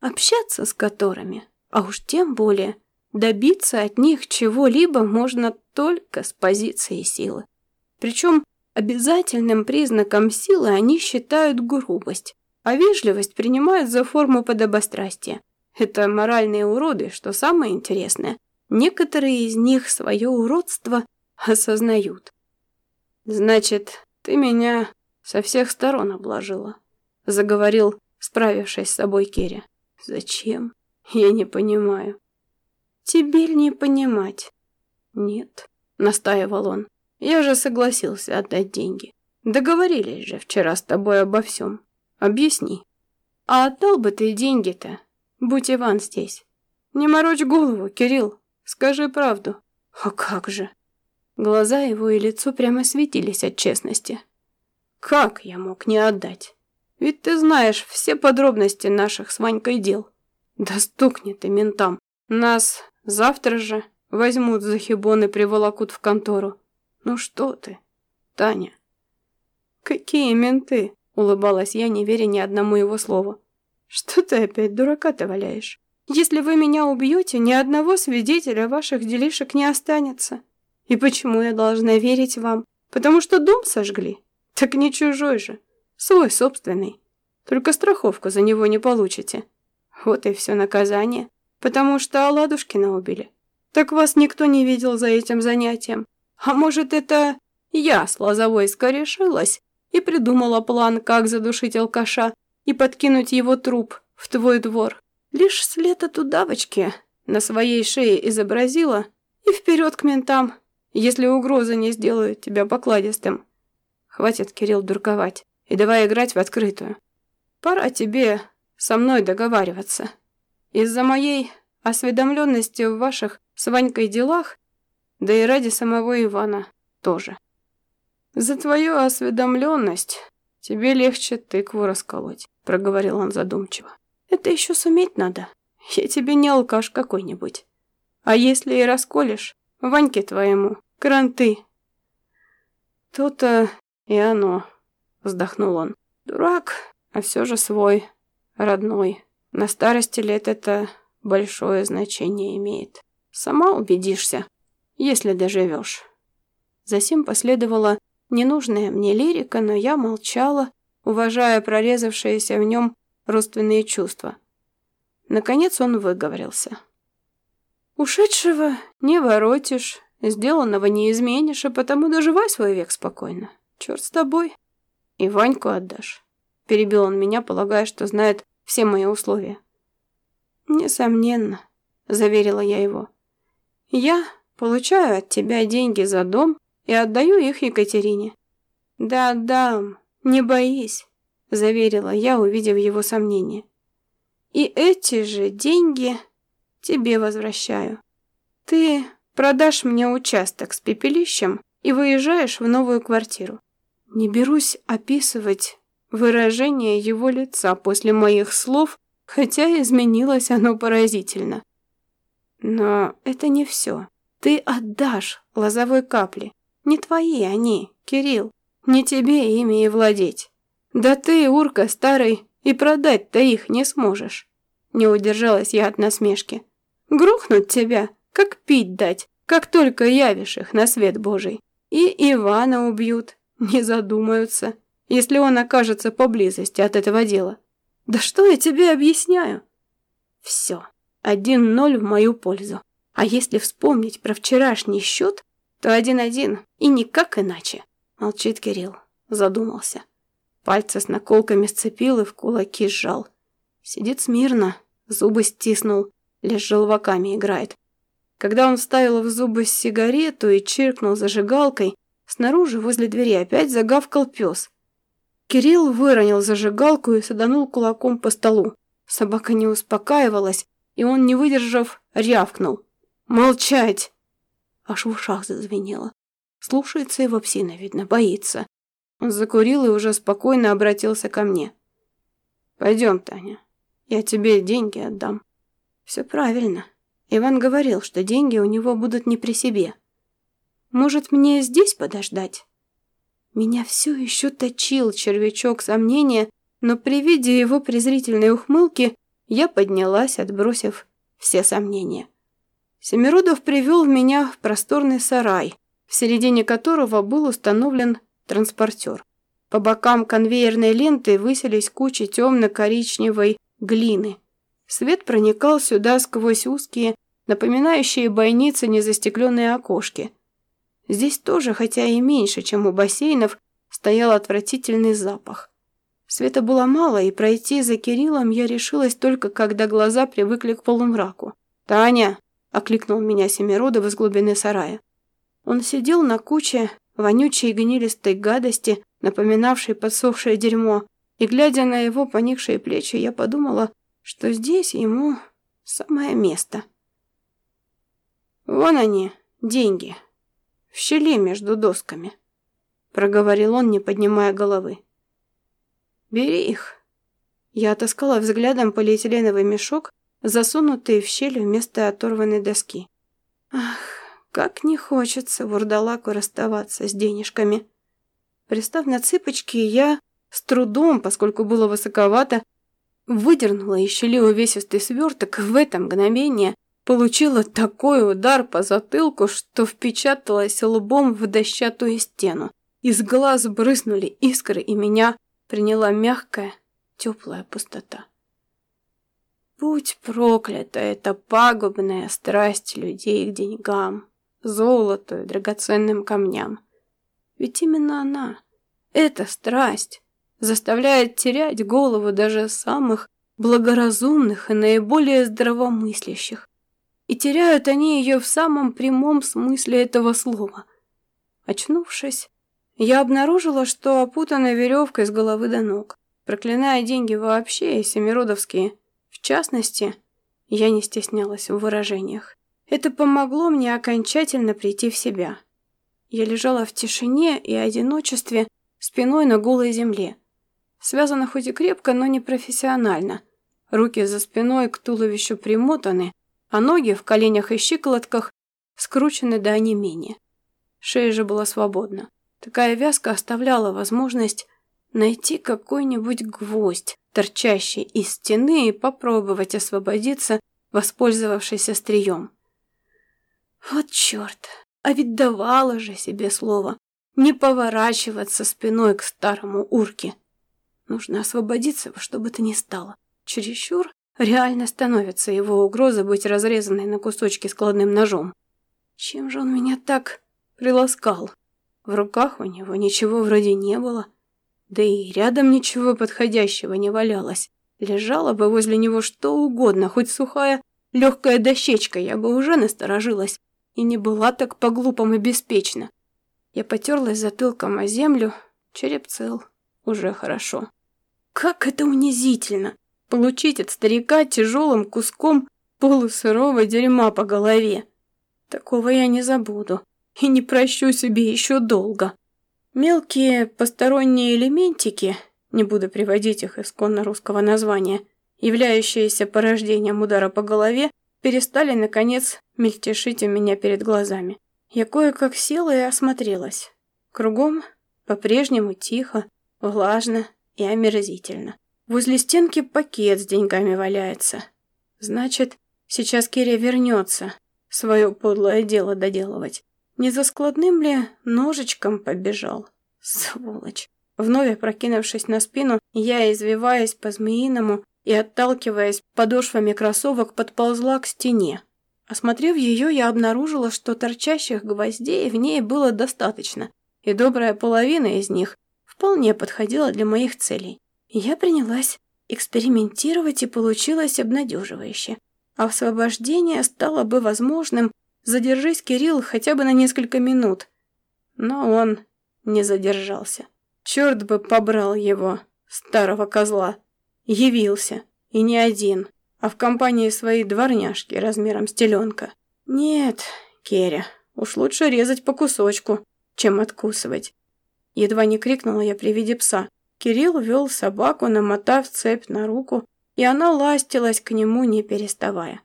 общаться с которыми, а уж тем более добиться от них чего-либо можно только с позиции силы. Причем обязательным признаком силы они считают грубость, а вежливость принимают за форму подобострастия. Это моральные уроды, что самое интересное. Некоторые из них свое уродство осознают. «Значит, ты меня со всех сторон обложила», — заговорил, справившись с собой Керри. «Зачем? Я не понимаю». «Тебе не понимать?» «Нет», — настаивал он. «Я же согласился отдать деньги. Договорились же вчера с тобой обо всем. Объясни. А отдал бы ты деньги-то, будь Иван здесь. Не морочь голову, Кирилл, скажи правду». «А как же?» Глаза его и лицо прямо светились от честности. «Как я мог не отдать? Ведь ты знаешь все подробности наших с Ванькой дел. Да стукнет ты ментам. Нас завтра же возьмут за хибон и приволокут в контору. Ну что ты, Таня?» «Какие менты?» — улыбалась я, не веря ни одному его слову. «Что ты опять дурака-то валяешь? Если вы меня убьете, ни одного свидетеля ваших делишек не останется». И почему я должна верить вам? Потому что дом сожгли? Так не чужой же. Свой собственный. Только страховку за него не получите. Вот и все наказание. Потому что Аладушкина убили. Так вас никто не видел за этим занятием. А может, это я с Лозовойска решилась и придумала план, как задушить алкаша и подкинуть его труп в твой двор. Лишь след от удавочки на своей шее изобразила и вперед к ментам если угроза не сделает тебя покладистым. Хватит, Кирилл, дурковать, и давай играть в открытую. Пора тебе со мной договариваться. Из-за моей осведомленности в ваших с Ванькой делах, да и ради самого Ивана тоже. За твою осведомленность тебе легче тыкву расколоть, проговорил он задумчиво. Это еще суметь надо. Я тебе не алкаш какой-нибудь. А если и расколешь, Ваньке твоему Кранты. То-то и оно, вздохнул он. Дурак, а все же свой, родной. На старости лет это большое значение имеет. Сама убедишься, если доживешь. Засим последовала ненужная мне лирика, но я молчала, уважая прорезавшиеся в нем родственные чувства. Наконец он выговорился. «Ушедшего не воротишь, Сделанного не изменишь, а потому доживай свой век спокойно. Черт с тобой. И Ваньку отдашь. Перебил он меня, полагая, что знает все мои условия. Несомненно, заверила я его. Я получаю от тебя деньги за дом и отдаю их Екатерине. Да, отдам, не боись, заверила я, увидев его сомнение. И эти же деньги тебе возвращаю. Ты Продашь мне участок с пепелищем и выезжаешь в новую квартиру. Не берусь описывать выражение его лица после моих слов, хотя изменилось оно поразительно. Но это не все. Ты отдашь лозовой капли Не твои они, Кирилл. Не тебе ими и владеть. Да ты, урка старый, и продать-то их не сможешь. Не удержалась я от насмешки. Грохнут тебя, как пить дать, как только явишь их на свет Божий. И Ивана убьют, не задумаются, если он окажется поблизости от этого дела. Да что я тебе объясняю? Все, один ноль в мою пользу. А если вспомнить про вчерашний счет, то один-один и никак иначе. Молчит Кирилл, задумался. Пальцы с наколками сцепил и в кулаки сжал. Сидит смирно, зубы стиснул, лишь желваками играет. Когда он вставил в зубы сигарету и чиркнул зажигалкой, снаружи возле двери опять загавкал пес. Кирилл выронил зажигалку и саданул кулаком по столу. Собака не успокаивалась, и он, не выдержав, рявкнул. «Молчать!» Аж в ушах зазвенело. Слушается его псина, видно, боится. Он закурил и уже спокойно обратился ко мне. «Пойдем, Таня, я тебе деньги отдам». «Все правильно. Иван говорил, что деньги у него будут не при себе. Может, мне здесь подождать?» Меня все еще точил червячок сомнения, но при виде его презрительной ухмылки я поднялась, отбросив все сомнения. Семиродов привел меня в просторный сарай, в середине которого был установлен транспортер. По бокам конвейерной ленты высились кучи темно-коричневой глины. Свет проникал сюда сквозь узкие, напоминающие бойницы незастекленные окошки. Здесь тоже, хотя и меньше, чем у бассейнов, стоял отвратительный запах. Света было мало, и пройти за Кириллом я решилась только, когда глаза привыкли к полумраку. «Таня!» – окликнул меня Семиродов из глубины сарая. Он сидел на куче вонючей гнилистой гадости, напоминавшей подсохшее дерьмо, и, глядя на его поникшие плечи, я подумала, что здесь ему самое место. «Вон они, деньги, в щели между досками», — проговорил он, не поднимая головы. «Бери их». Я отыскала взглядом полиэтиленовый мешок, засунутый в щель вместо оторванной доски. Ах, как не хочется вурдалаку расставаться с денежками. Пристав на цыпочки, я с трудом, поскольку было высоковато, выдернула из щели увесистый сверток. В это мгновение получила такой удар по затылку, что впечаталась лбом в дощатую стену. Из глаз брызнули искры, и меня приняла мягкая, теплая пустота. Будь проклята эта пагубная страсть людей к деньгам золоту и драгоценным камням. Ведь именно она, эта страсть, заставляет терять голову даже самых благоразумных и наиболее здравомыслящих. И теряют они ее в самом прямом смысле этого слова. Очнувшись, я обнаружила, что опутана веревкой с головы до ног. Проклиная деньги вообще и семиродовские, в частности, я не стеснялась в выражениях. Это помогло мне окончательно прийти в себя. Я лежала в тишине и одиночестве, спиной на голой земле. Связана хоть и крепко, но не профессионально. Руки за спиной к туловищу примотаны, а ноги в коленях и щиколотках скручены до онемения. Шея же была свободна. Такая вязка оставляла возможность найти какой-нибудь гвоздь, торчащий из стены, и попробовать освободиться, воспользовавшись острием. Вот черт, а ведь давала же себе слово не поворачиваться спиной к старому урке. Нужно освободиться во что бы то ни стало. Чересчур реально становится его угроза быть разрезанной на кусочки складным ножом. Чем же он меня так приласкал? В руках у него ничего вроде не было. Да и рядом ничего подходящего не валялось. Лежала бы возле него что угодно, хоть сухая легкая дощечка, я бы уже насторожилась и не была так по-глупому беспечна. Я потерлась затылком о землю, череп цел, уже хорошо. Как это унизительно! Получить от старика тяжелым куском полусырого дерьма по голове. Такого я не забуду и не прощу себе еще долго. Мелкие посторонние элементики, не буду приводить их исконно русского названия, являющиеся порождением удара по голове, перестали, наконец, мельтешить у меня перед глазами. Я кое-как села и осмотрелась. Кругом по-прежнему тихо, влажно и омерзительно. Возле стенки пакет с деньгами валяется. Значит, сейчас Киря вернется свое подлое дело доделывать. Не за складным ли ножичком побежал? Сволочь. Вновь опрокинувшись на спину, я, извиваясь по-змеиному и отталкиваясь подошвами кроссовок, подползла к стене. Осмотрев ее, я обнаружила, что торчащих гвоздей в ней было достаточно, и добрая половина из них вполне подходила для моих целей. Я принялась экспериментировать, и получилось обнадеживающе. Освобождение стало бы возможным, задержись Кирилл хотя бы на несколько минут. Но он не задержался. Черт бы побрал его, старого козла. Явился, и не один а в компании своей дворняжки размером с теленка. Нет, Керя, уж лучше резать по кусочку, чем откусывать. Едва не крикнула я при виде пса. Кирилл вел собаку, намотав цепь на руку, и она ластилась к нему, не переставая.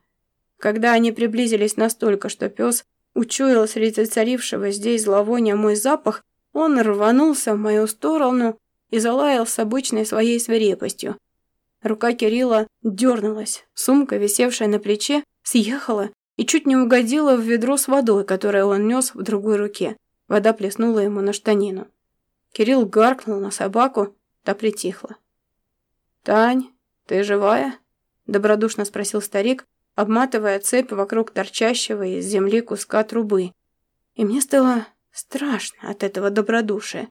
Когда они приблизились настолько, что пес учуял среди царившего здесь зловония мой запах, он рванулся в мою сторону и залаял с обычной своей свирепостью, Рука Кирилла дернулась. Сумка, висевшая на плече, съехала и чуть не угодила в ведро с водой, которое он нес в другой руке. Вода плеснула ему на штанину. Кирилл гаркнул на собаку, та притихла. «Тань, ты живая?» – добродушно спросил старик, обматывая цепь вокруг торчащего из земли куска трубы. И мне стало страшно от этого добродушия.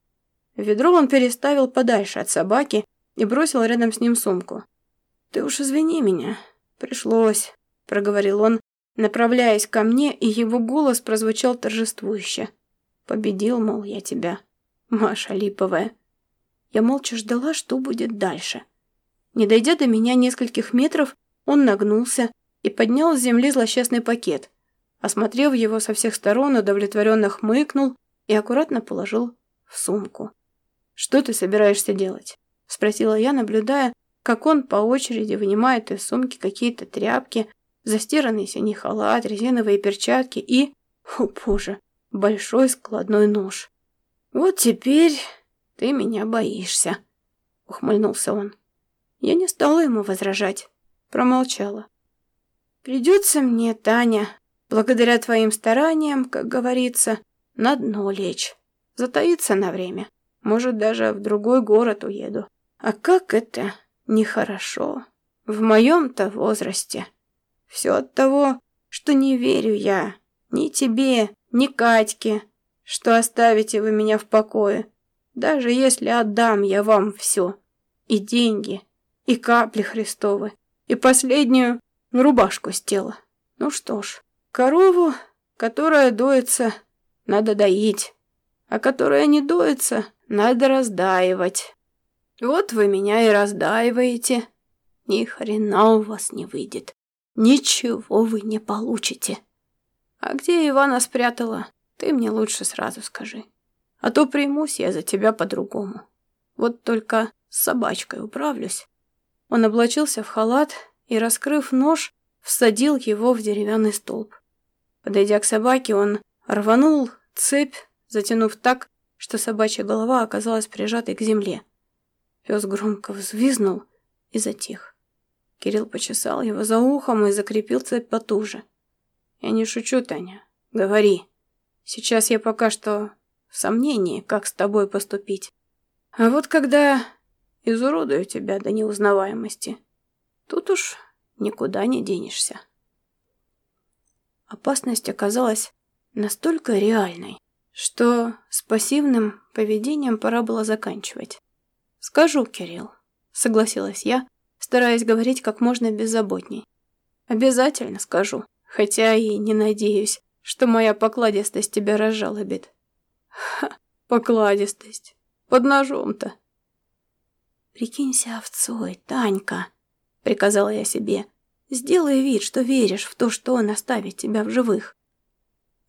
Ведро он переставил подальше от собаки и бросил рядом с ним сумку. «Ты уж извини меня. Пришлось», — проговорил он, направляясь ко мне, и его голос прозвучал торжествующе. «Победил, мол, я тебя, Маша Липовая». Я молча ждала, что будет дальше. Не дойдя до меня нескольких метров, он нагнулся и поднял с земли злосчастный пакет. Осмотрев его со всех сторон, удовлетворенно хмыкнул и аккуратно положил в сумку. «Что ты собираешься делать?» — спросила я, наблюдая, как он по очереди вынимает из сумки какие-то тряпки, застиранный синий халат, резиновые перчатки и, о боже, большой складной нож. «Вот теперь ты меня боишься», — ухмыльнулся он. Я не стала ему возражать, промолчала. «Придется мне, Таня, благодаря твоим стараниям, как говорится, на дно лечь, затаиться на время. Может, даже в другой город уеду. А как это нехорошо в моем-то возрасте. Все от того, что не верю я ни тебе, ни Катьке, что оставите вы меня в покое, даже если отдам я вам все, и деньги, и капли Христовы, и последнюю рубашку с тела. Ну что ж, корову, которая доится, надо доить, а которая не доится, надо раздаивать. Вот вы меня и раздаиваете. Ни хрена у вас не выйдет. Ничего вы не получите. А где Ивана спрятала, ты мне лучше сразу скажи. А то примусь я за тебя по-другому. Вот только с собачкой управлюсь. Он облачился в халат и, раскрыв нож, всадил его в деревянный столб. Подойдя к собаке, он рванул цепь, затянув так, что собачья голова оказалась прижатой к земле. Пес громко взвизнул и затих. Кирилл почесал его за ухом и закрепил цепь потуже. «Я не шучу, Таня. Говори. Сейчас я пока что в сомнении, как с тобой поступить. А вот когда изуродую тебя до неузнаваемости, тут уж никуда не денешься». Опасность оказалась настолько реальной, что с пассивным поведением пора было заканчивать. «Скажу, Кирилл», — согласилась я, стараясь говорить как можно беззаботней. «Обязательно скажу, хотя и не надеюсь, что моя покладистость тебя разжалобит». «Ха, покладистость. Под ножом-то». «Прикинься овцой, Танька», — приказала я себе. «Сделай вид, что веришь в то, что он оставит тебя в живых».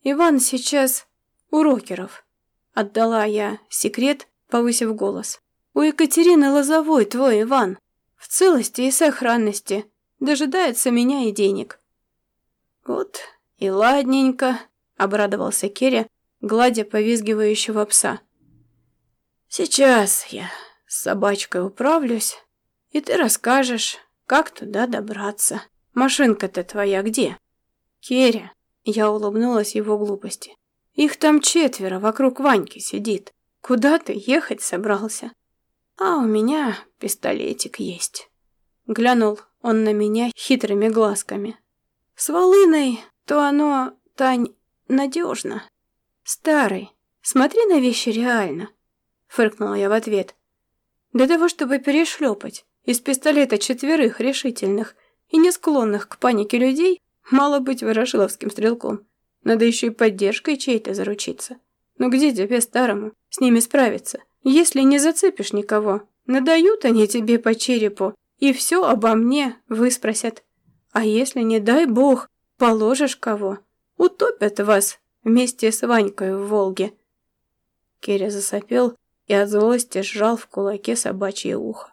«Иван сейчас у рокеров», — отдала я секрет, повысив голос. У Екатерины Лозовой твой Иван в целости и сохранности дожидается меня и денег. Вот и ладненько, обрадовался Керри, гладя повизгивающего пса. «Сейчас я с собачкой управлюсь, и ты расскажешь, как туда добраться. Машинка-то твоя где?» «Керри», — я улыбнулась его глупости. «Их там четверо вокруг Ваньки сидит. Куда ты ехать собрался?» «А у меня пистолетик есть». Глянул он на меня хитрыми глазками. «С волыной, то оно, Тань, надежно. Старый, смотри на вещи реально», — фыркнула я в ответ. «Для того, чтобы перешлепать из пистолета четверых решительных и не склонных к панике людей, мало быть ворошиловским стрелком. Надо еще и поддержкой чьей-то заручиться. Но где тебе, старому, с ними справиться?» Если не зацепишь никого, надают они тебе по черепу, и все обо мне выспросят. А если, не дай бог, положишь кого, утопят вас вместе с Ванькой в Волге. Керя засопел и от злости сжал в кулаке собачье ухо.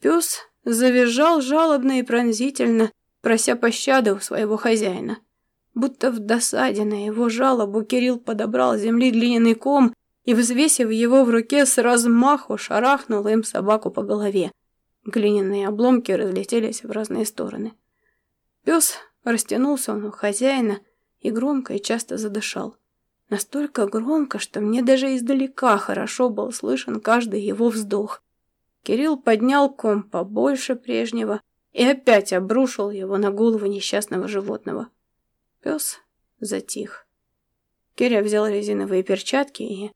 Пес завизжал жалобно и пронзительно, прося пощады у своего хозяина. Будто в досаде на его жалобу Кирилл подобрал с земли глиняный ком и, взвесив его в руке, с размаху шарахнул им собаку по голове. Глиняные обломки разлетелись в разные стороны. Пес растянулся у хозяина и громко и часто задышал. Настолько громко, что мне даже издалека хорошо был слышен каждый его вздох. Кирилл поднял ком побольше прежнего и опять обрушил его на голову несчастного животного. Пес затих. Киря взял резиновые перчатки и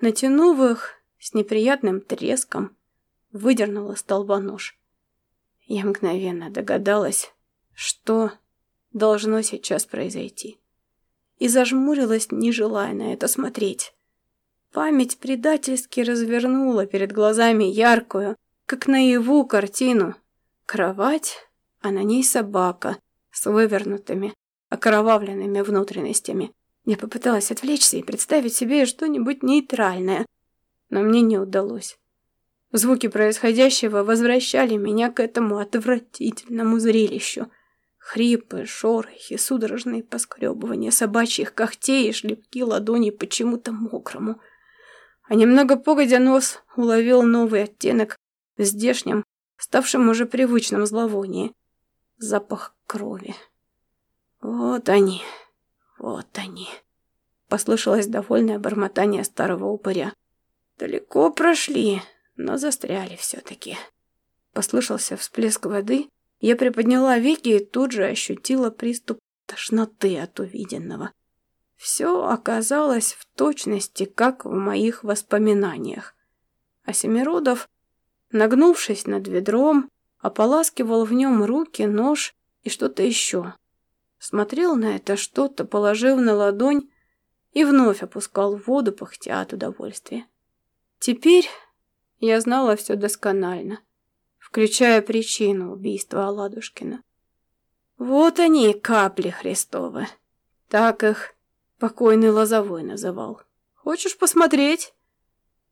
Натянув их с неприятным треском, выдернула столба нож. Я мгновенно догадалась, что должно сейчас произойти. И зажмурилась, не желая на это смотреть. Память предательски развернула перед глазами яркую, как наяву, картину. Кровать, а на ней собака с вывернутыми, окровавленными внутренностями. Я попыталась отвлечься и представить себе что-нибудь нейтральное, но мне не удалось. Звуки происходящего возвращали меня к этому отвратительному зрелищу. Хрипы, шорохи, судорожные поскребывания собачьих когтей и шлепки ладоней почему-то мокрому. А немного погодя нос уловил новый оттенок в здешнем, ставшем уже привычном зловонии. Запах крови. Вот они. «Вот они!» — послышалось довольное бормотание старого упыря. «Далеко прошли, но застряли все-таки». Послышался всплеск воды, я приподняла веки и тут же ощутила приступ тошноты от увиденного. Все оказалось в точности, как в моих воспоминаниях. А Семиродов, нагнувшись над ведром, ополаскивал в нем руки, нож и что-то еще смотрел на это что-то, положив на ладонь и вновь опускал в воду, пыхтя от удовольствия. Теперь я знала все досконально, включая причину убийства Аладушкина. Вот они, капли Христовы. Так их покойный Лозовой называл. Хочешь посмотреть?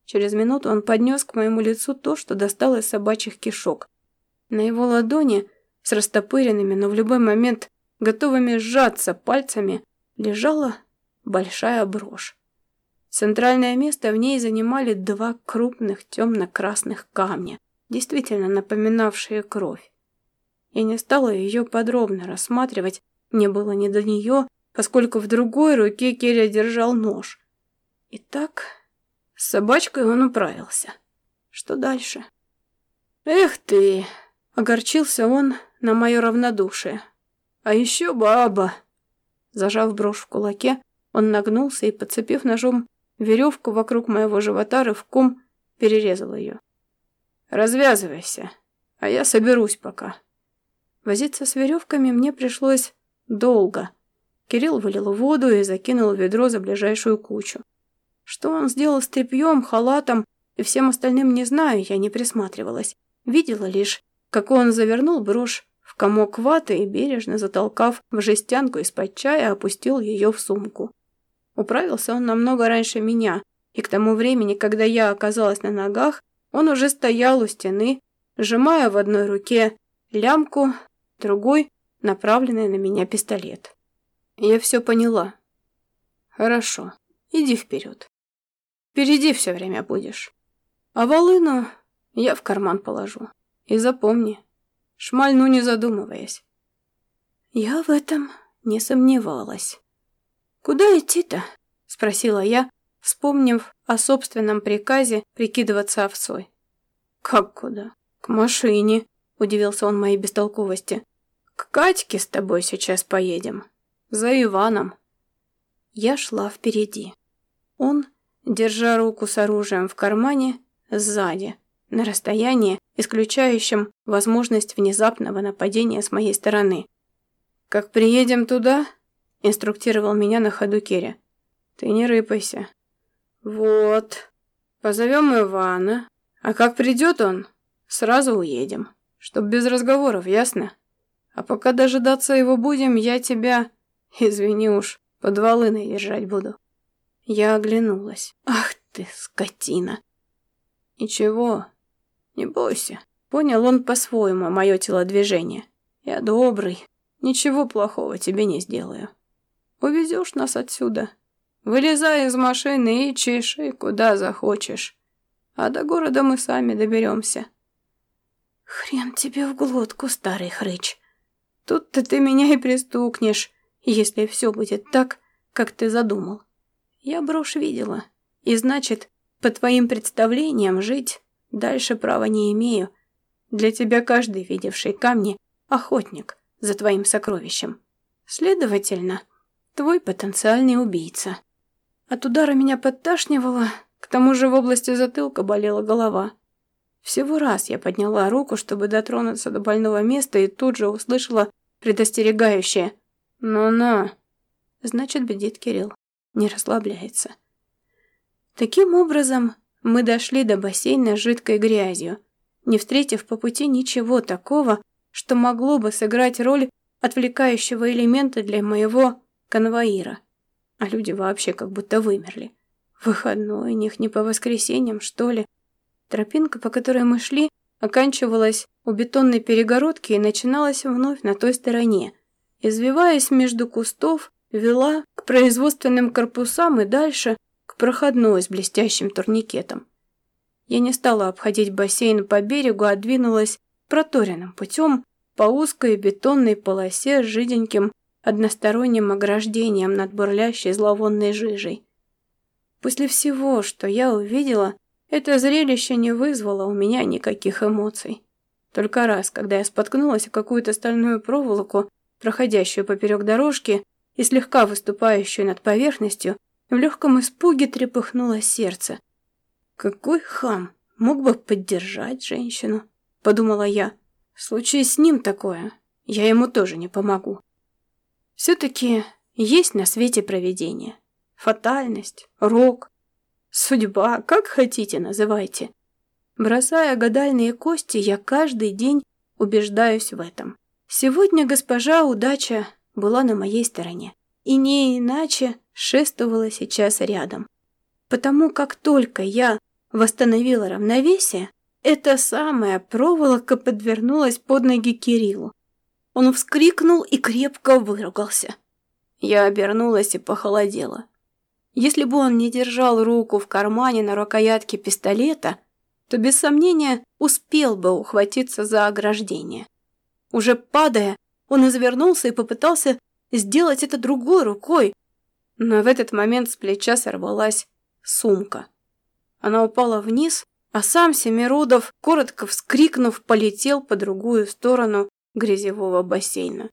Через минуту он поднес к моему лицу то, что достал из собачьих кишок. На его ладони, с растопыренными, но в любой момент готовыми сжаться пальцами, лежала большая брошь. Центральное место в ней занимали два крупных темно-красных камня, действительно напоминавшие кровь. Я не стала ее подробно рассматривать, мне было не до нее, поскольку в другой руке Керя держал нож. Итак, с собачкой он управился. Что дальше? «Эх ты!» — огорчился он на мое равнодушие. А еще баба!» Зажав брошь в кулаке, он нагнулся и, подцепив ножом веревку вокруг моего живота, рывком перерезал ее. «Развязывайся, а я соберусь пока». Возиться с веревками мне пришлось долго. Кирилл вылил воду и закинул ведро за ближайшую кучу. Что он сделал с тряпьем, халатом и всем остальным, не знаю, я не присматривалась. Видела лишь, как он завернул брошь комок ваты и, бережно затолкав в жестянку из-под чая, опустил ее в сумку. Управился он намного раньше меня, и к тому времени, когда я оказалась на ногах, он уже стоял у стены, сжимая в одной руке лямку, другой — направленный на меня пистолет. Я все поняла. Хорошо, иди вперед. Впереди все время будешь. А волыну я в карман положу. И запомни, шмальну не задумываясь. Я в этом не сомневалась. «Куда идти-то?» — спросила я, вспомнив о собственном приказе прикидываться овцой. «Как куда?» «К машине», — удивился он моей бестолковости. «К Катьке с тобой сейчас поедем. За Иваном». Я шла впереди. Он, держа руку с оружием в кармане, сзади, на расстоянии, исключающем возможность внезапного нападения с моей стороны. «Как приедем туда?» – инструктировал меня на ходу Керри. «Ты не рыпайся». «Вот. Позовем Ивана. А как придет он, сразу уедем. Чтоб без разговоров, ясно? А пока дожидаться его будем, я тебя, извини уж, под волыной буду». Я оглянулась. «Ах ты, скотина!» «Ничего, не бойся». Понял он по-своему мое телодвижение. «Я добрый, ничего плохого тебе не сделаю. Увезешь нас отсюда. Вылезай из машины и чеши, куда захочешь. А до города мы сами доберемся». «Хрен тебе в глотку, старый хрыч. Тут-то ты меня и пристукнешь, если все будет так, как ты задумал. Я брошь видела, и значит, по твоим представлениям, жить дальше права не имею. Для тебя каждый, видевший камни, охотник за твоим сокровищем. Следовательно, твой потенциальный убийца. От удара меня подташнивало, к тому же в области затылка болела голова. Всего раз я подняла руку, чтобы дотронуться до больного места, и тут же услышала предостерегающее «Ну-ну». Значит, бедит Кирилл, не расслабляется. Таким образом, мы дошли до бассейна с жидкой грязью, не встретив по пути ничего такого, что могло бы сыграть роль отвлекающего элемента для моего конвоира. А люди вообще как будто вымерли. Выходной, у них не по воскресеньям, что ли. Тропинка, по которой мы шли, оканчивалась у бетонной перегородки и начиналась вновь на той стороне. Извиваясь между кустов, вела к производственным корпусам и дальше проходной с блестящим турникетом. Я не стала обходить бассейн по берегу, а двинулась проторенным путем по узкой бетонной полосе с жиденьким односторонним ограждением над бурлящей зловонной жижей. После всего, что я увидела, это зрелище не вызвало у меня никаких эмоций. Только раз, когда я споткнулась о какую-то стальную проволоку, проходящую поперек дорожки и слегка выступающую над поверхностью, в легком испуге трепыхнуло сердце. «Какой хам! Мог бы поддержать женщину!» — подумала я. «В случае с ним такое, я ему тоже не помогу». Все-таки есть на свете провидение. Фатальность, рок, судьба, как хотите называйте. Бросая гадальные кости, я каждый день убеждаюсь в этом. Сегодня госпожа удача была на моей стороне. И не иначе шествовала сейчас рядом. Потому как только я восстановила равновесие, эта самая проволока подвернулась под ноги Кириллу. Он вскрикнул и крепко выругался. Я обернулась и похолодела. Если бы он не держал руку в кармане на рукоятке пистолета, то без сомнения успел бы ухватиться за ограждение. Уже падая, он извернулся и попытался сделать это другой рукой, но в этот момент с плеча сорвалась сумка. Она упала вниз, а сам Семиродов, коротко вскрикнув, полетел по другую сторону грязевого бассейна.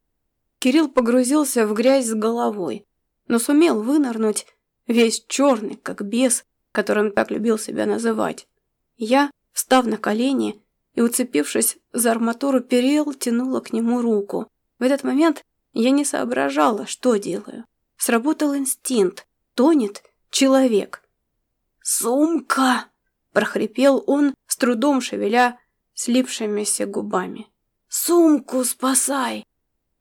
Кирилл погрузился в грязь с головой, но сумел вынырнуть, весь черный, как бес, которым так любил себя называть. Я, встав на колени и уцепившись за арматуру перил, тянула к нему руку. В этот момент я не соображала, что делаю. Сработал инстинкт. Тонет человек. «Сумка!» – прохрипел он, с трудом шевеля слипшимися губами. «Сумку спасай!»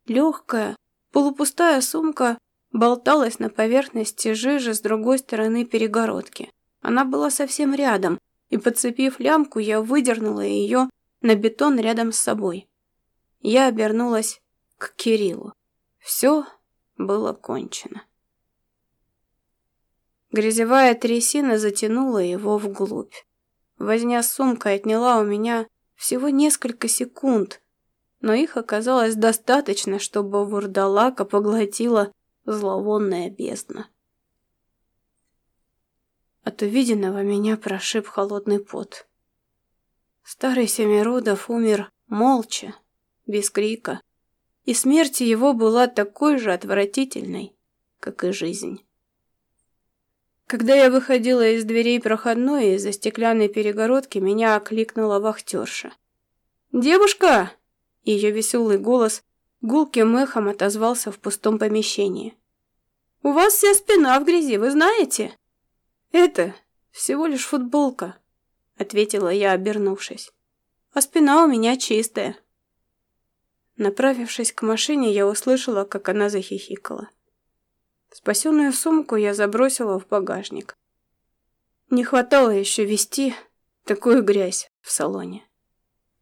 Легкая, полупустая сумка болталась на поверхности жижи с другой стороны перегородки. Она была совсем рядом, и, подцепив лямку, я выдернула ее на бетон рядом с собой. Я обернулась к Кириллу. Все было кончено. Грязевая трясина затянула его вглубь. Возня с сумкой отняла у меня всего несколько секунд, но их оказалось достаточно, чтобы вурдалака поглотила зловонная бездна. От увиденного меня прошиб холодный пот. Старый Семиродов умер молча, без крика, и смерть его была такой же отвратительной, как и жизнь. Когда я выходила из дверей проходной, из-за стеклянной перегородки меня окликнула вахтерша. «Девушка!» Ее веселый голос гулким эхом отозвался в пустом помещении. «У вас вся спина в грязи, вы знаете?» «Это всего лишь футболка», — ответила я, обернувшись. «А спина у меня чистая». Направившись к машине, я услышала, как она захихикала. Спасенную сумку я забросила в багажник. Не хватало еще вести такую грязь в салоне.